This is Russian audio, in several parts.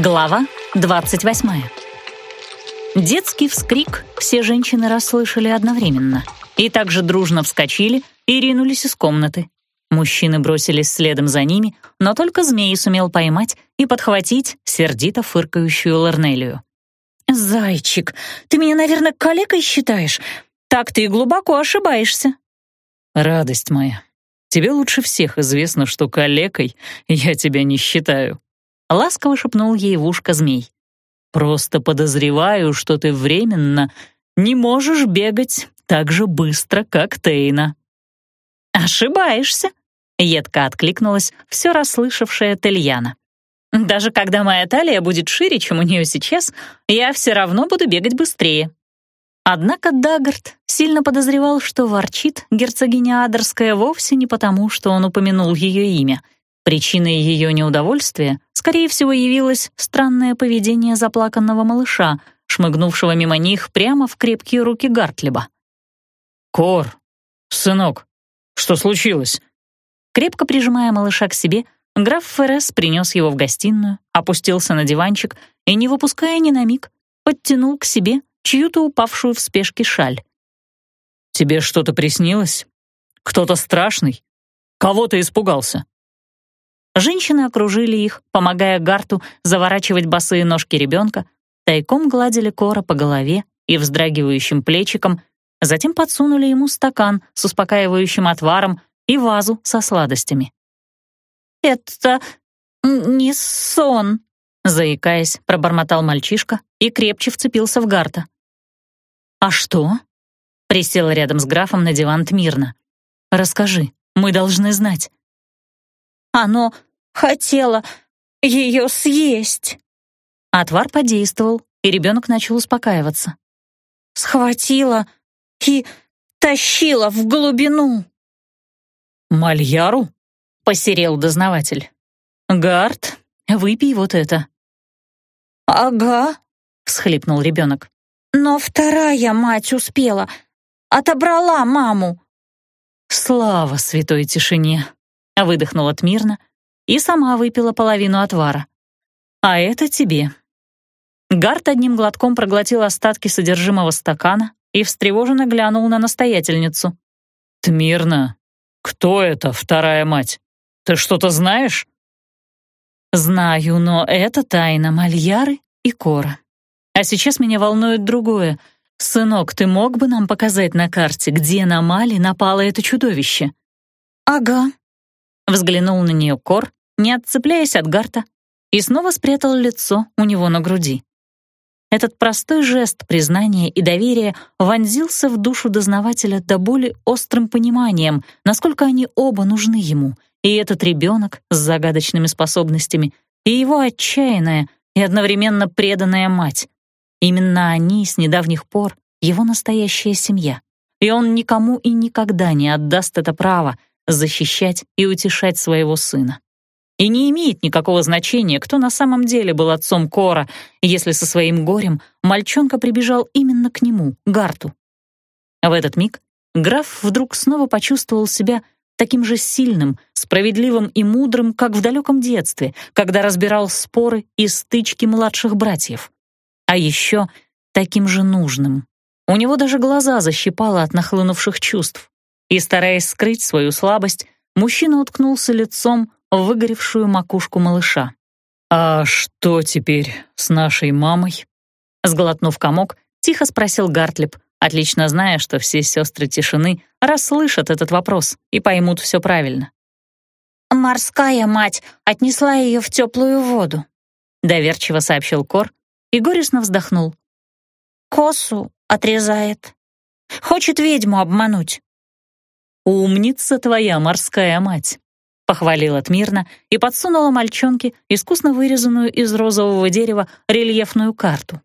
Глава 28. Детский вскрик все женщины расслышали одновременно и также дружно вскочили и ринулись из комнаты. Мужчины бросились следом за ними, но только змей сумел поймать и подхватить сердито фыркающую Лорнелию. «Зайчик, ты меня, наверное, калекой считаешь? Так ты и глубоко ошибаешься». «Радость моя, тебе лучше всех известно, что калекой я тебя не считаю», — ласково шепнул ей в ушко змей. «Просто подозреваю, что ты временно не можешь бегать так же быстро, как Тейна». «Ошибаешься», — едко откликнулась все расслышавшая Тельяна. «Даже когда моя талия будет шире, чем у нее сейчас, я все равно буду бегать быстрее». Однако Даггард сильно подозревал, что ворчит герцогиня Адерская вовсе не потому, что он упомянул ее имя. Причиной ее неудовольствия, скорее всего, явилось странное поведение заплаканного малыша, шмыгнувшего мимо них прямо в крепкие руки Гартлиба. «Кор, сынок, что случилось?» Крепко прижимая малыша к себе, граф Феррес принес его в гостиную, опустился на диванчик и, не выпуская ни на миг, подтянул к себе чью-то упавшую в спешке шаль. «Тебе что-то приснилось? Кто-то страшный? Кого ты испугался?» Женщины окружили их, помогая Гарту заворачивать босые ножки ребенка, тайком гладили Кора по голове и вздрагивающим плечиком, затем подсунули ему стакан с успокаивающим отваром и вазу со сладостями. «Это не сон», — заикаясь, пробормотал мальчишка и крепче вцепился в Гарта. «А что?» — присела рядом с графом на диван Тмирна. «Расскажи, мы должны знать». «Оно хотело ее съесть». Отвар подействовал, и ребенок начал успокаиваться. «Схватила и тащила в глубину». «Мальяру?» — посерел дознаватель. «Гард, выпей вот это». «Ага», — всхлипнул ребенок. Но вторая мать успела. Отобрала маму. «Слава святой тишине!» — выдохнула Тмирна и сама выпила половину отвара. «А это тебе». Гарт одним глотком проглотил остатки содержимого стакана и встревоженно глянул на настоятельницу. «Тмирна, кто это вторая мать? Ты что-то знаешь?» «Знаю, но это тайна Мальяры и Кора. А сейчас меня волнует другое. Сынок, ты мог бы нам показать на карте, где на Мали напало это чудовище? Ага. Взглянул на нее Кор, не отцепляясь от Гарта, и снова спрятал лицо у него на груди. Этот простой жест признания и доверия вонзился в душу дознавателя до боли острым пониманием, насколько они оба нужны ему, и этот ребенок с загадочными способностями, и его отчаянная и одновременно преданная мать. Именно они с недавних пор его настоящая семья, и он никому и никогда не отдаст это право защищать и утешать своего сына. И не имеет никакого значения, кто на самом деле был отцом Кора, если со своим горем мальчонка прибежал именно к нему, Гарту. В этот миг граф вдруг снова почувствовал себя таким же сильным, справедливым и мудрым, как в далеком детстве, когда разбирал споры и стычки младших братьев а еще таким же нужным. У него даже глаза защипало от нахлынувших чувств. И, стараясь скрыть свою слабость, мужчина уткнулся лицом выгоревшую макушку малыша. «А что теперь с нашей мамой?» Сглотнув комок, тихо спросил Гартлип, отлично зная, что все сестры тишины расслышат этот вопрос и поймут все правильно. «Морская мать отнесла ее в теплую воду», — доверчиво сообщил Кор, и горестно вздохнул. «Косу отрезает. Хочет ведьму обмануть». «Умница твоя морская мать», — похвалила Тмирна и подсунула мальчонке искусно вырезанную из розового дерева рельефную карту.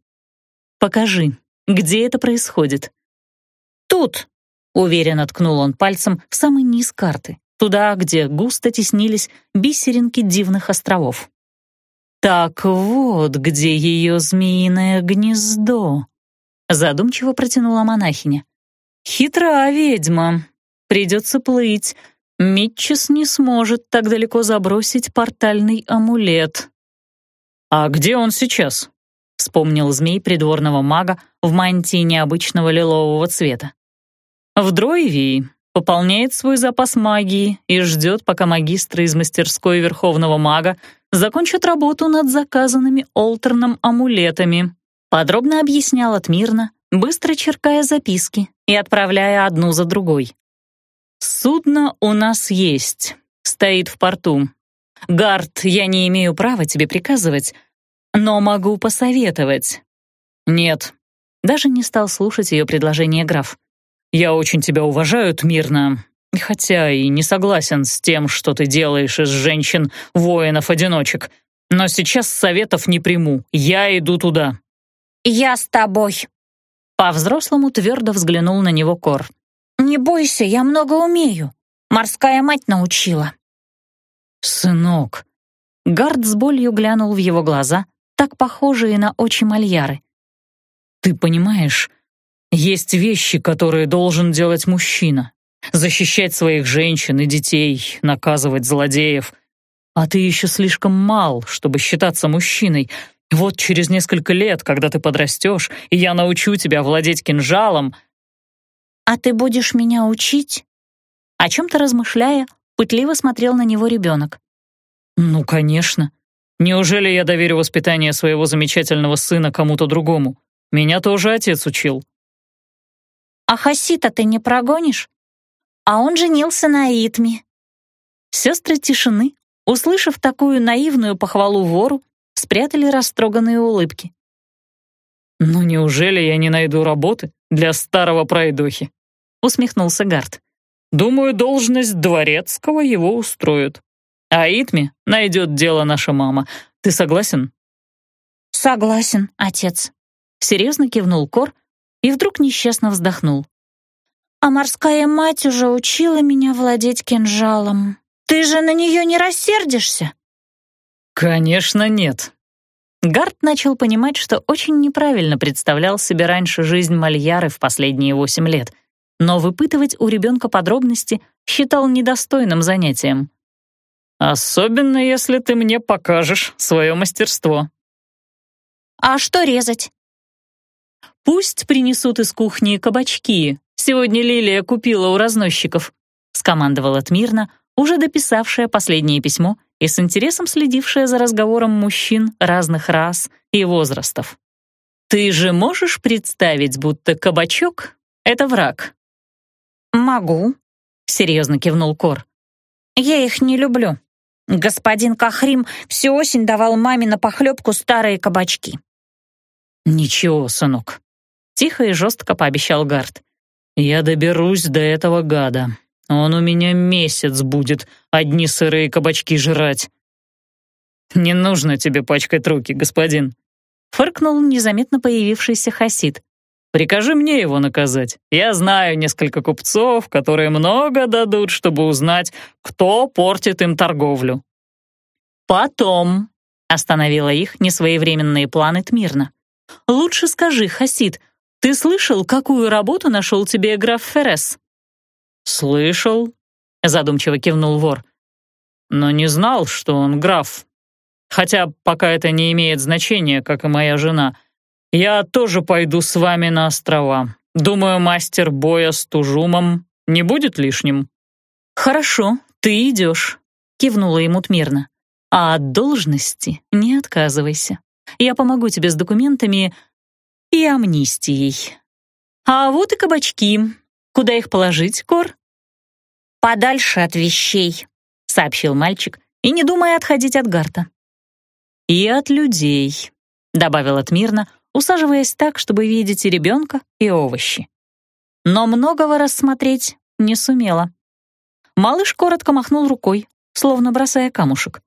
«Покажи, где это происходит?» «Тут», — уверенно ткнул он пальцем в самый низ карты, туда, где густо теснились бисеринки дивных островов. «Так вот, где ее змеиное гнездо», — задумчиво протянула монахиня. «Хитра ведьма. Придется плыть. Митчес не сможет так далеко забросить портальный амулет». «А где он сейчас?» — вспомнил змей придворного мага в мантии необычного лилового цвета. «В Дройвии пополняет свой запас магии и ждет, пока магистры из мастерской Верховного мага закончат работу над заказанными Олтерном амулетами», подробно объяснял Атмирна, быстро черкая записки и отправляя одну за другой. «Судно у нас есть, стоит в порту. Гард, я не имею права тебе приказывать, но могу посоветовать». «Нет», даже не стал слушать ее предложение граф. «Я очень тебя уважаю, Тмирна, хотя и не согласен с тем, что ты делаешь из женщин воинов-одиночек, но сейчас советов не приму, я иду туда». «Я с тобой», по-взрослому твердо взглянул на него Кор. «Не бойся, я много умею. Морская мать научила». «Сынок». Гард с болью глянул в его глаза, так похожие на очи Мальяры. «Ты понимаешь, есть вещи, которые должен делать мужчина. Защищать своих женщин и детей, наказывать злодеев. А ты еще слишком мал, чтобы считаться мужчиной, вот через несколько лет, когда ты подрастешь, и я научу тебя владеть кинжалом...» «А ты будешь меня учить?» О чем-то размышляя, пытливо смотрел на него ребенок. «Ну, конечно. Неужели я доверю воспитание своего замечательного сына кому-то другому? Меня тоже отец учил». «А Хасита ты не прогонишь? А он женился на Итме». Сестры тишины, услышав такую наивную похвалу вору, спрятали растроганные улыбки. «Ну неужели я не найду работы для старого пройдохи?» — усмехнулся Гард. «Думаю, должность дворецкого его устроит. А Итме найдет дело наша мама. Ты согласен?» «Согласен, отец», — серьезно кивнул Кор и вдруг несчастно вздохнул. «А морская мать уже учила меня владеть кинжалом. Ты же на нее не рассердишься?» «Конечно нет». Гард начал понимать, что очень неправильно представлял себе раньше жизнь Мальяры в последние восемь лет, но выпытывать у ребенка подробности считал недостойным занятием. «Особенно, если ты мне покажешь свое мастерство». «А что резать?» «Пусть принесут из кухни кабачки. Сегодня Лилия купила у разносчиков», — скомандовала Тмирна, уже дописавшая последнее письмо и с интересом следившая за разговором мужчин разных рас и возрастов. «Ты же можешь представить, будто кабачок — это враг?» «Могу», — серьезно кивнул Кор. «Я их не люблю. Господин Кахрим всю осень давал маме на похлебку старые кабачки». «Ничего, сынок», — тихо и жестко пообещал Гард. «Я доберусь до этого гада. Он у меня месяц будет одни сырые кабачки жрать. Не нужно тебе пачкать руки, господин. Фыркнул незаметно появившийся Хасид. Прикажи мне его наказать. Я знаю несколько купцов, которые много дадут, чтобы узнать, кто портит им торговлю. Потом, остановила их несвоевременные планы Тмирна. Лучше скажи, Хасид, ты слышал, какую работу нашел тебе граф Феррес? «Слышал», — задумчиво кивнул вор. «Но не знал, что он граф. Хотя пока это не имеет значения, как и моя жена. Я тоже пойду с вами на острова. Думаю, мастер боя с Тужумом не будет лишним». «Хорошо, ты идешь», — кивнула ему Тмирна. «А от должности не отказывайся. Я помогу тебе с документами и амнистией. А вот и кабачки. Куда их положить, Кор?» «Подальше от вещей», — сообщил мальчик, и не думая отходить от Гарта. «И от людей», — добавила Тмирна, усаживаясь так, чтобы видеть и ребенка, и овощи. Но многого рассмотреть не сумела. Малыш коротко махнул рукой, словно бросая камушек.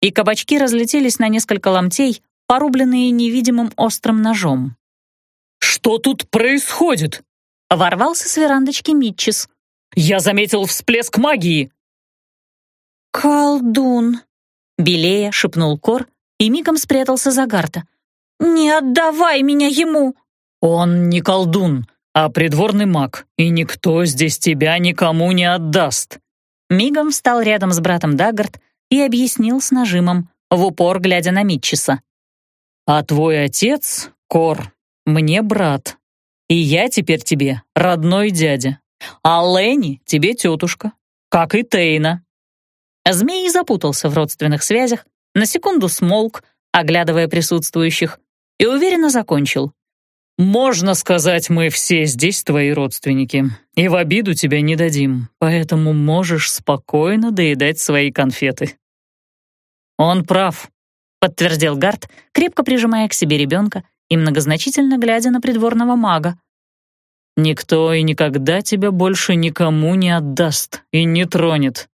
И кабачки разлетелись на несколько ломтей, порубленные невидимым острым ножом. «Что тут происходит?» Ворвался с верандочки Митчис. «Я заметил всплеск магии!» «Колдун!» — белея шепнул Кор и мигом спрятался за Гарта. «Не отдавай меня ему!» «Он не колдун, а придворный маг, и никто здесь тебя никому не отдаст!» Мигом встал рядом с братом Даггард и объяснил с нажимом, в упор глядя на Митчиса. А твой отец, Кор, мне брат. И я теперь тебе родной дядя. А Ленни тебе тетушка, как и Тейна». Змей запутался в родственных связях, на секунду смолк, оглядывая присутствующих, и уверенно закончил. «Можно сказать, мы все здесь твои родственники, и в обиду тебя не дадим, поэтому можешь спокойно доедать свои конфеты». «Он прав», — подтвердил Гард, крепко прижимая к себе ребенка и многозначительно глядя на придворного мага. «Никто и никогда тебя больше никому не отдаст и не тронет.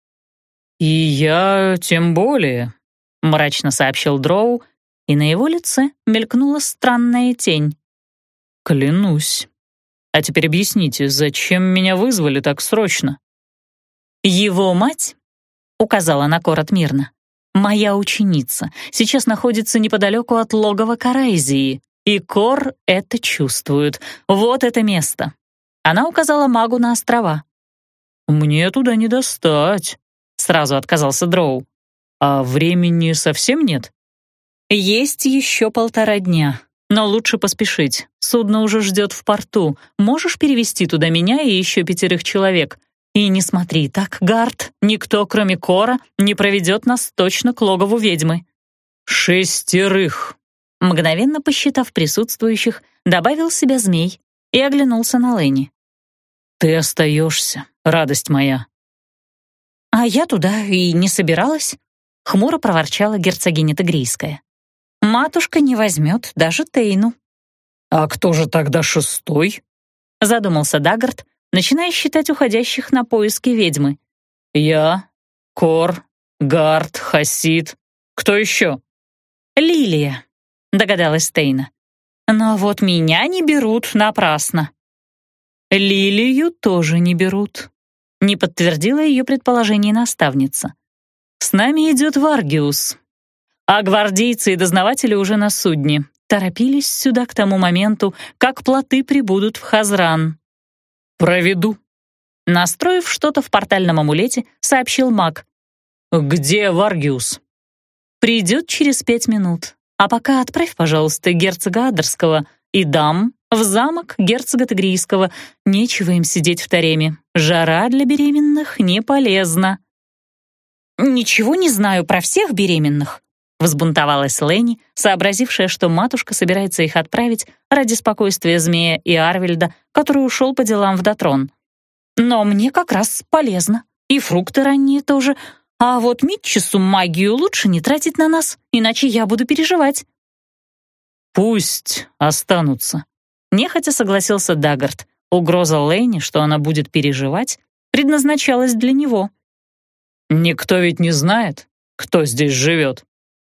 И я тем более», — мрачно сообщил Дроу, и на его лице мелькнула странная тень. «Клянусь. А теперь объясните, зачем меня вызвали так срочно?» «Его мать», — указала на Корот мирно, «моя ученица, сейчас находится неподалеку от логова Карайзии, и Кор это чувствует. Вот это место». Она указала магу на острова. «Мне туда не достать», — сразу отказался Дроу. «А времени совсем нет?» «Есть еще полтора дня», но лучше поспешить. Судно уже ждет в порту. Можешь перевести туда меня и еще пятерых человек? И не смотри так, Гард, никто, кроме Кора, не проведет нас точно к логову ведьмы». «Шестерых!» Мгновенно посчитав присутствующих, добавил себя змей и оглянулся на Ленни. «Ты остаешься, радость моя». «А я туда и не собиралась», — хмуро проворчала герцогиня Тагрийская. Матушка не возьмет даже Тейну. «А кто же тогда шестой?» — задумался Даггард, начиная считать уходящих на поиски ведьмы. «Я, Кор, Гард, Хасид. Кто еще?» «Лилия», — догадалась Тейна. «Но вот меня не берут напрасно». «Лилию тоже не берут», — не подтвердила ее предположение наставница. «С нами идет Варгиус, а гвардейцы и дознаватели уже на судне. Торопились сюда к тому моменту, как плоты прибудут в Хазран. «Проведу». Настроив что-то в портальном амулете, сообщил маг. «Где Варгиус?» «Придет через пять минут. А пока отправь, пожалуйста, герцога Адерского и дам в замок герцога Тагрийского. Нечего им сидеть в тареме. Жара для беременных не полезна». «Ничего не знаю про всех беременных», Взбунтовалась Ленни, сообразившая, что матушка собирается их отправить ради спокойствия змея и Арвельда, который ушел по делам в Дотрон. «Но мне как раз полезно. И фрукты ранние тоже. А вот Митчесу магию лучше не тратить на нас, иначе я буду переживать». «Пусть останутся», — нехотя согласился Даггард. Угроза Ленни, что она будет переживать, предназначалась для него. «Никто ведь не знает, кто здесь живет»,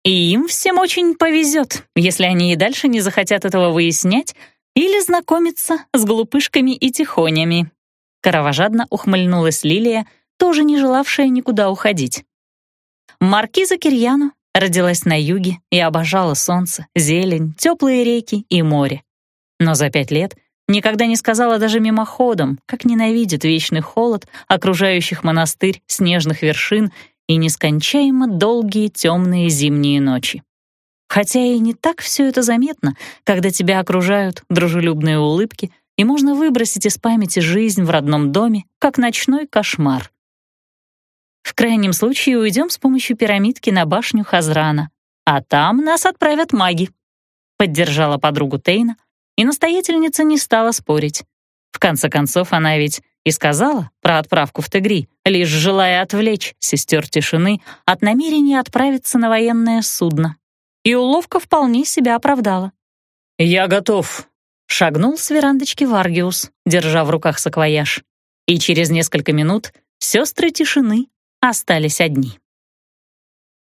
и им всем очень повезет, если они и дальше не захотят этого выяснять или знакомиться с глупышками и тихонями. Кровожадно ухмыльнулась Лилия, тоже не желавшая никуда уходить. Маркиза Кирьяну родилась на юге и обожала солнце, зелень, теплые реки и море. Но за пять лет никогда не сказала даже мимоходом, как ненавидит вечный холод окружающих монастырь снежных вершин и нескончаемо долгие темные зимние ночи. Хотя и не так все это заметно, когда тебя окружают дружелюбные улыбки, и можно выбросить из памяти жизнь в родном доме, как ночной кошмар. В крайнем случае уйдем с помощью пирамидки на башню Хазрана, а там нас отправят маги. Поддержала подругу Тейна, и настоятельница не стала спорить. В конце концов, она ведь и сказала про отправку в Тегри, лишь желая отвлечь сестер тишины от намерения отправиться на военное судно. И уловка вполне себя оправдала. «Я готов», — шагнул с верандочки Варгиус, держа в руках саквояж. И через несколько минут сестры тишины остались одни.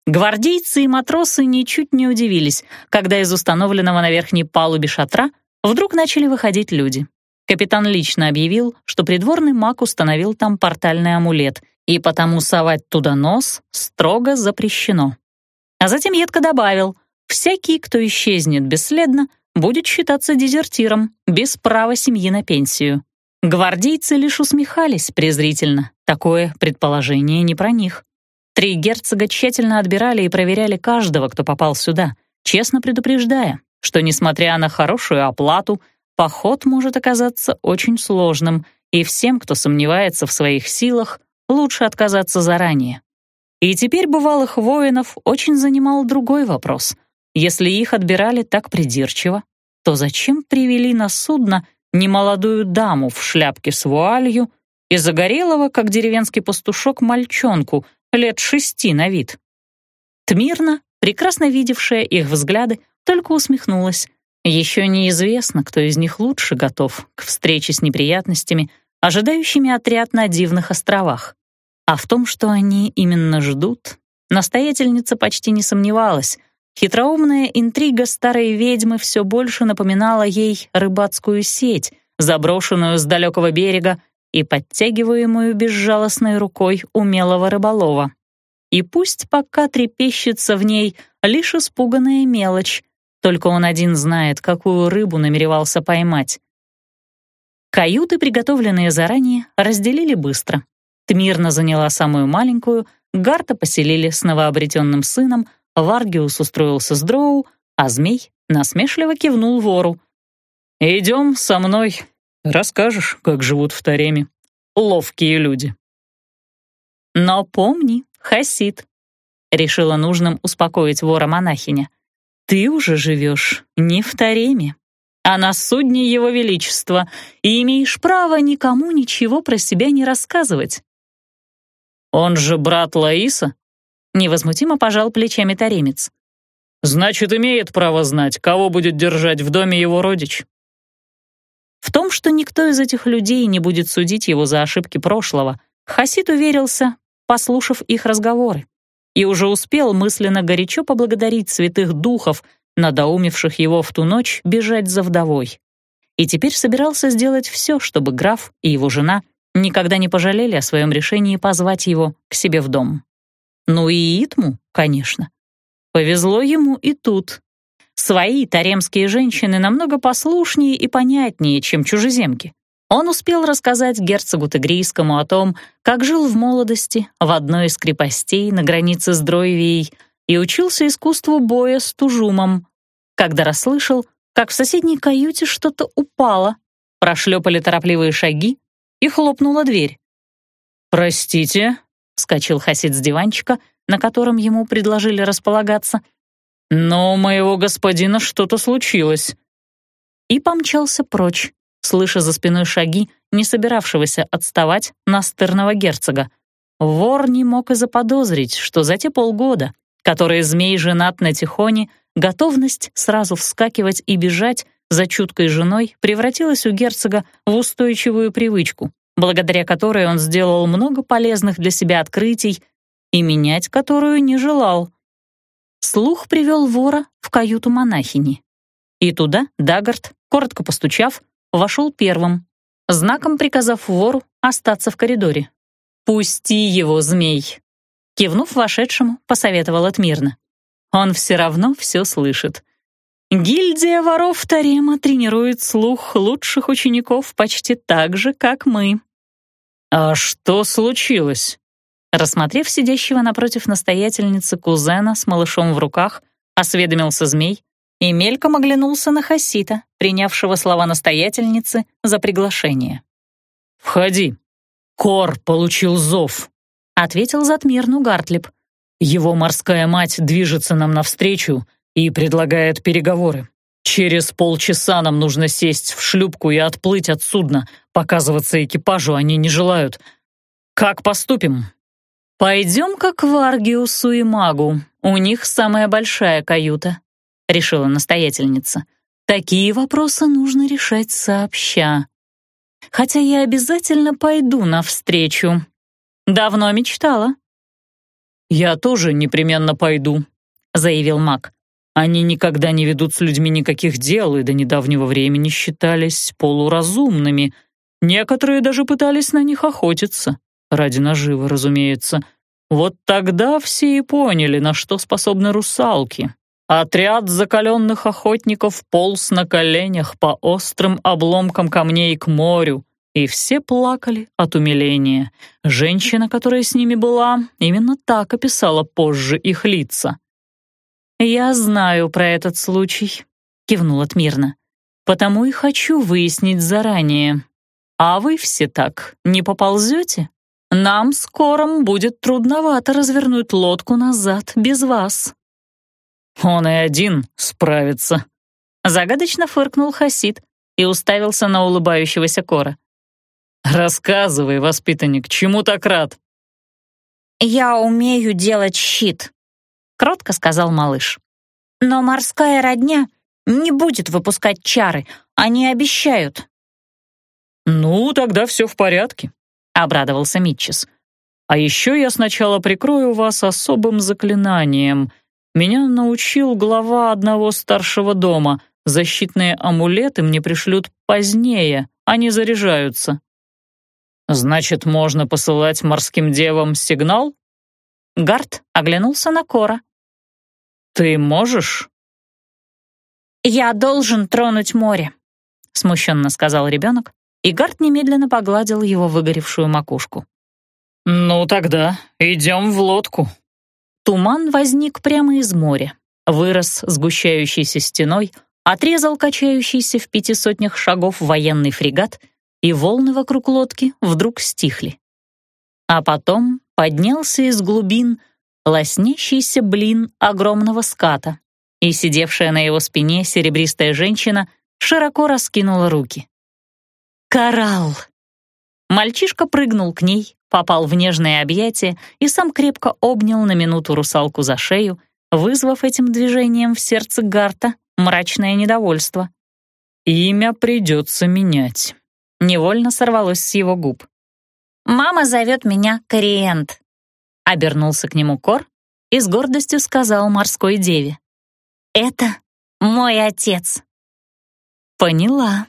Гвардейцы и матросы ничуть не удивились, когда из установленного на верхней палубе шатра вдруг начали выходить люди. Капитан лично объявил, что придворный маг установил там портальный амулет, и потому совать туда нос строго запрещено. А затем едко добавил, всякий, кто исчезнет бесследно, будет считаться дезертиром, без права семьи на пенсию. Гвардейцы лишь усмехались презрительно. Такое предположение не про них. Три герцога тщательно отбирали и проверяли каждого, кто попал сюда, честно предупреждая, что, несмотря на хорошую оплату, поход может оказаться очень сложным, и всем, кто сомневается в своих силах, лучше отказаться заранее. И теперь бывалых воинов очень занимал другой вопрос. Если их отбирали так придирчиво, то зачем привели на судно немолодую даму в шляпке с вуалью и загорелого, как деревенский пастушок, мальчонку лет шести на вид? Тмирна, прекрасно видевшая их взгляды, только усмехнулась. Еще неизвестно, кто из них лучше готов к встрече с неприятностями, ожидающими отряд на дивных островах. А в том, что они именно ждут, настоятельница почти не сомневалась. Хитроумная интрига старой ведьмы все больше напоминала ей рыбацкую сеть, заброшенную с далекого берега и подтягиваемую безжалостной рукой умелого рыболова. И пусть пока трепещется в ней лишь испуганная мелочь, только он один знает, какую рыбу намеревался поймать. Каюты, приготовленные заранее, разделили быстро. Тмирна заняла самую маленькую, Гарта поселили с новообретенным сыном, Варгиус устроился с Дроу, а змей насмешливо кивнул вору. «Идем со мной, расскажешь, как живут в Тареме. Ловкие люди». «Но помни, Хасид», — решила нужным успокоить вора-монахиня, «ты уже живешь не в Тареме, а на судне Его Величества и имеешь право никому ничего про себя не рассказывать. «Он же брат Лаиса?» Невозмутимо пожал плечами Таремец. «Значит, имеет право знать, кого будет держать в доме его родич». В том, что никто из этих людей не будет судить его за ошибки прошлого, Хасид уверился, послушав их разговоры, и уже успел мысленно горячо поблагодарить святых духов, надоумевших его в ту ночь бежать за вдовой. И теперь собирался сделать все, чтобы граф и его жена никогда не пожалели о своем решении позвать его к себе в дом. Ну и Итму, конечно. Повезло ему и тут. Свои таремские женщины намного послушнее и понятнее, чем чужеземки. Он успел рассказать герцогу Тегрийскому о том, как жил в молодости в одной из крепостей на границе с Дройвией и учился искусству боя с тужумом, когда расслышал, как в соседней каюте что-то упало, прошлепали торопливые шаги, и хлопнула дверь. «Простите», — вскочил Хасид с диванчика, на котором ему предложили располагаться, «но у моего господина что-то случилось». И помчался прочь, слыша за спиной шаги, не собиравшегося отставать настырного герцога. Вор не мог и заподозрить, что за те полгода, которые змей женат на Тихоне, готовность сразу вскакивать и бежать за чуткой женой превратилась у герцога в устойчивую привычку, благодаря которой он сделал много полезных для себя открытий и менять которую не желал. Слух привел вора в каюту монахини. И туда Дагард, коротко постучав, вошел первым, знаком приказав вору остаться в коридоре. «Пусти его, змей!» Кивнув вошедшему, посоветовал отмирно. «Он все равно все слышит. Гильдия воров Тарема тренирует слух лучших учеников почти так же, как мы». «А что случилось?» Рассмотрев сидящего напротив настоятельницы кузена с малышом в руках, осведомился змей и мельком оглянулся на Хасита, принявшего слова настоятельницы за приглашение. «Входи. Кор получил зов», — ответил Затмирну Гартлип. «Его морская мать движется нам навстречу и предлагает переговоры. Через полчаса нам нужно сесть в шлюпку и отплыть от судна. Показываться экипажу они не желают. Как поступим? Пойдем-ка к Варгиусу и Магу. У них самая большая каюта, решила настоятельница. Такие вопросы нужно решать сообща. Хотя я обязательно пойду навстречу. Давно мечтала. Я тоже непременно пойду, заявил Маг. Они никогда не ведут с людьми никаких дел и до недавнего времени считались полуразумными. Некоторые даже пытались на них охотиться. Ради наживы, разумеется. Вот тогда все и поняли, на что способны русалки. Отряд закаленных охотников полз на коленях по острым обломкам камней к морю, и все плакали от умиления. Женщина, которая с ними была, именно так описала позже их лица. «Я знаю про этот случай», — кивнула Тмирна. «Потому и хочу выяснить заранее. А вы все так не поползете? Нам скором будет трудновато развернуть лодку назад без вас». «Он и один справится», — загадочно фыркнул Хасид и уставился на улыбающегося Кора. «Рассказывай, воспитанник, чему так рад?» «Я умею делать щит», — кротко сказал малыш. «Но морская родня не будет выпускать чары, они обещают». «Ну, тогда все в порядке», — обрадовался Митчес. «А еще я сначала прикрою вас особым заклинанием. Меня научил глава одного старшего дома. Защитные амулеты мне пришлют позднее, они заряжаются». «Значит, можно посылать морским девам сигнал?» Гард оглянулся на Кора. «Ты можешь?» «Я должен тронуть море», — смущенно сказал ребенок, и Гард немедленно погладил его выгоревшую макушку. «Ну тогда идем в лодку». Туман возник прямо из моря, вырос сгущающейся стеной, отрезал качающийся в пяти сотнях шагов военный фрегат и волны вокруг лодки вдруг стихли. А потом поднялся из глубин лоснящийся блин огромного ската, и сидевшая на его спине серебристая женщина широко раскинула руки. «Коралл!» Мальчишка прыгнул к ней, попал в нежное объятие и сам крепко обнял на минуту русалку за шею, вызвав этим движением в сердце Гарта мрачное недовольство. «Имя придется менять», Невольно сорвалось с его губ. «Мама зовет меня Кориент», — обернулся к нему Кор и с гордостью сказал морской деве. «Это мой отец». «Поняла», —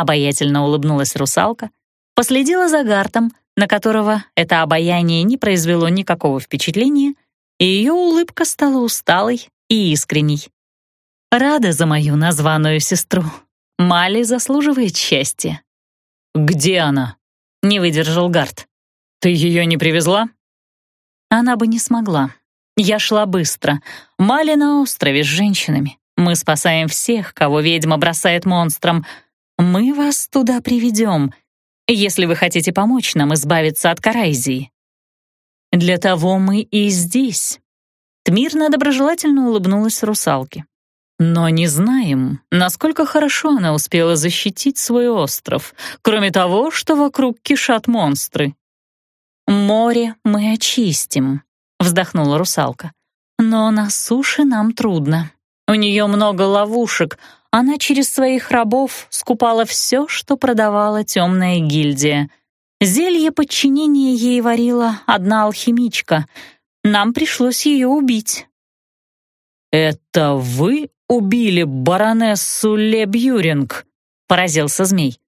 обаятельно улыбнулась русалка, последила за Гартом, на которого это обаяние не произвело никакого впечатления, и ее улыбка стала усталой и искренней. «Рада за мою названную сестру. Мали заслуживает счастья». «Где она?» — не выдержал Гард. «Ты ее не привезла?» Она бы не смогла. Я шла быстро. Мали на острове с женщинами. Мы спасаем всех, кого ведьма бросает монстрам. Мы вас туда приведем, если вы хотите помочь нам избавиться от Карайзии. Для того мы и здесь. Тмирна доброжелательно улыбнулась русалке. Но не знаем, насколько хорошо она успела защитить свой остров, кроме того, что вокруг кишат монстры. «Море мы очистим», — вздохнула русалка. «Но на суше нам трудно. У нее много ловушек. Она через своих рабов скупала все, что продавала темная гильдия. Зелье подчинения ей варила одна алхимичка. Нам пришлось ее убить». «Это вы убили баронессу Лебьюринг», — поразился змей.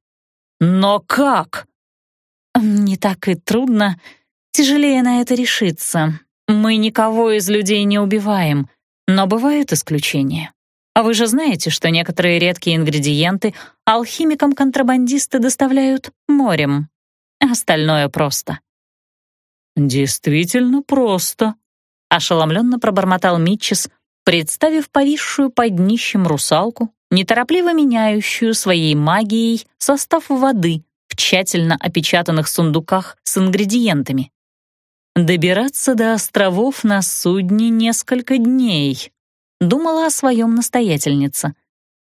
«Но как?» «Не так и трудно. Тяжелее на это решиться. Мы никого из людей не убиваем, но бывают исключения. А вы же знаете, что некоторые редкие ингредиенты алхимикам-контрабандисты доставляют морем. Остальное просто». «Действительно просто», — ошеломленно пробормотал Митчес, представив повисшую под днищем русалку, неторопливо меняющую своей магией состав воды в тщательно опечатанных сундуках с ингредиентами. «Добираться до островов на судне несколько дней», — думала о своем настоятельница.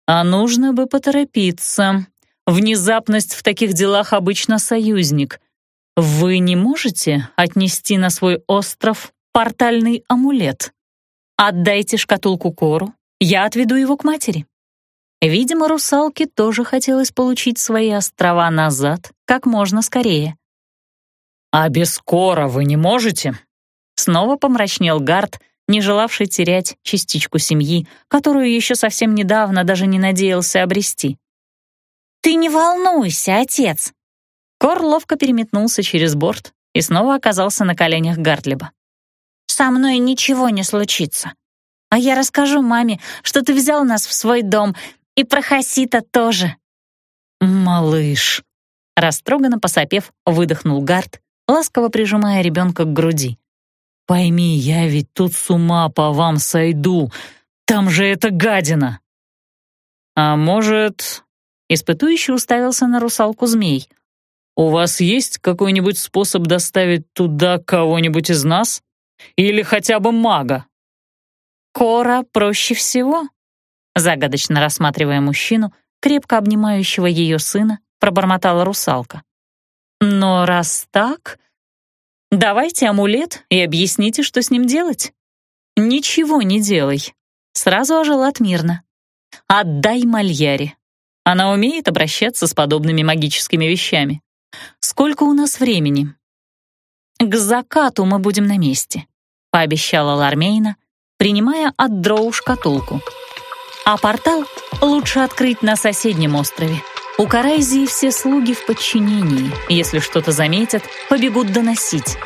«А нужно бы поторопиться. Внезапность в таких делах обычно союзник. Вы не можете отнести на свой остров портальный амулет?» Отдайте шкатулку Кору, я отведу его к матери. Видимо, русалке тоже хотелось получить свои острова назад как можно скорее. «А без Кора вы не можете?» Снова помрачнел Гард, не желавший терять частичку семьи, которую еще совсем недавно даже не надеялся обрести. «Ты не волнуйся, отец!» Кор ловко переметнулся через борт и снова оказался на коленях Гардлиба со мной ничего не случится. А я расскажу маме, что ты взял нас в свой дом, и про Хасита тоже». «Малыш», — растроганно посопев, выдохнул Гард, ласково прижимая ребенка к груди. Пойми, я ведь тут с ума по вам сойду. Там же эта гадина!» «А может...» — испытующий уставился на русалку змей. «У вас есть какой-нибудь способ доставить туда кого-нибудь из нас? Или хотя бы мага?» «Кора проще всего», — загадочно рассматривая мужчину, крепко обнимающего ее сына, пробормотала русалка. «Но раз так, давайте амулет и объясните, что с ним делать». «Ничего не делай», — сразу ожила Тмирна. «Отдай Мальяре. Она умеет обращаться с подобными магическими вещами. Сколько у нас времени?» «К закату мы будем на месте», — пообещала Лармейна, принимая от дроу шкатулку. «А портал лучше открыть на соседнем острове. У Карайзии все слуги в подчинении. Если что-то заметят, побегут доносить.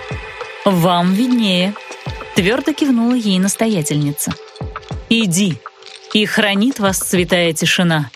Вам виднее», — твердо кивнула ей настоятельница. «Иди, и хранит вас святая тишина».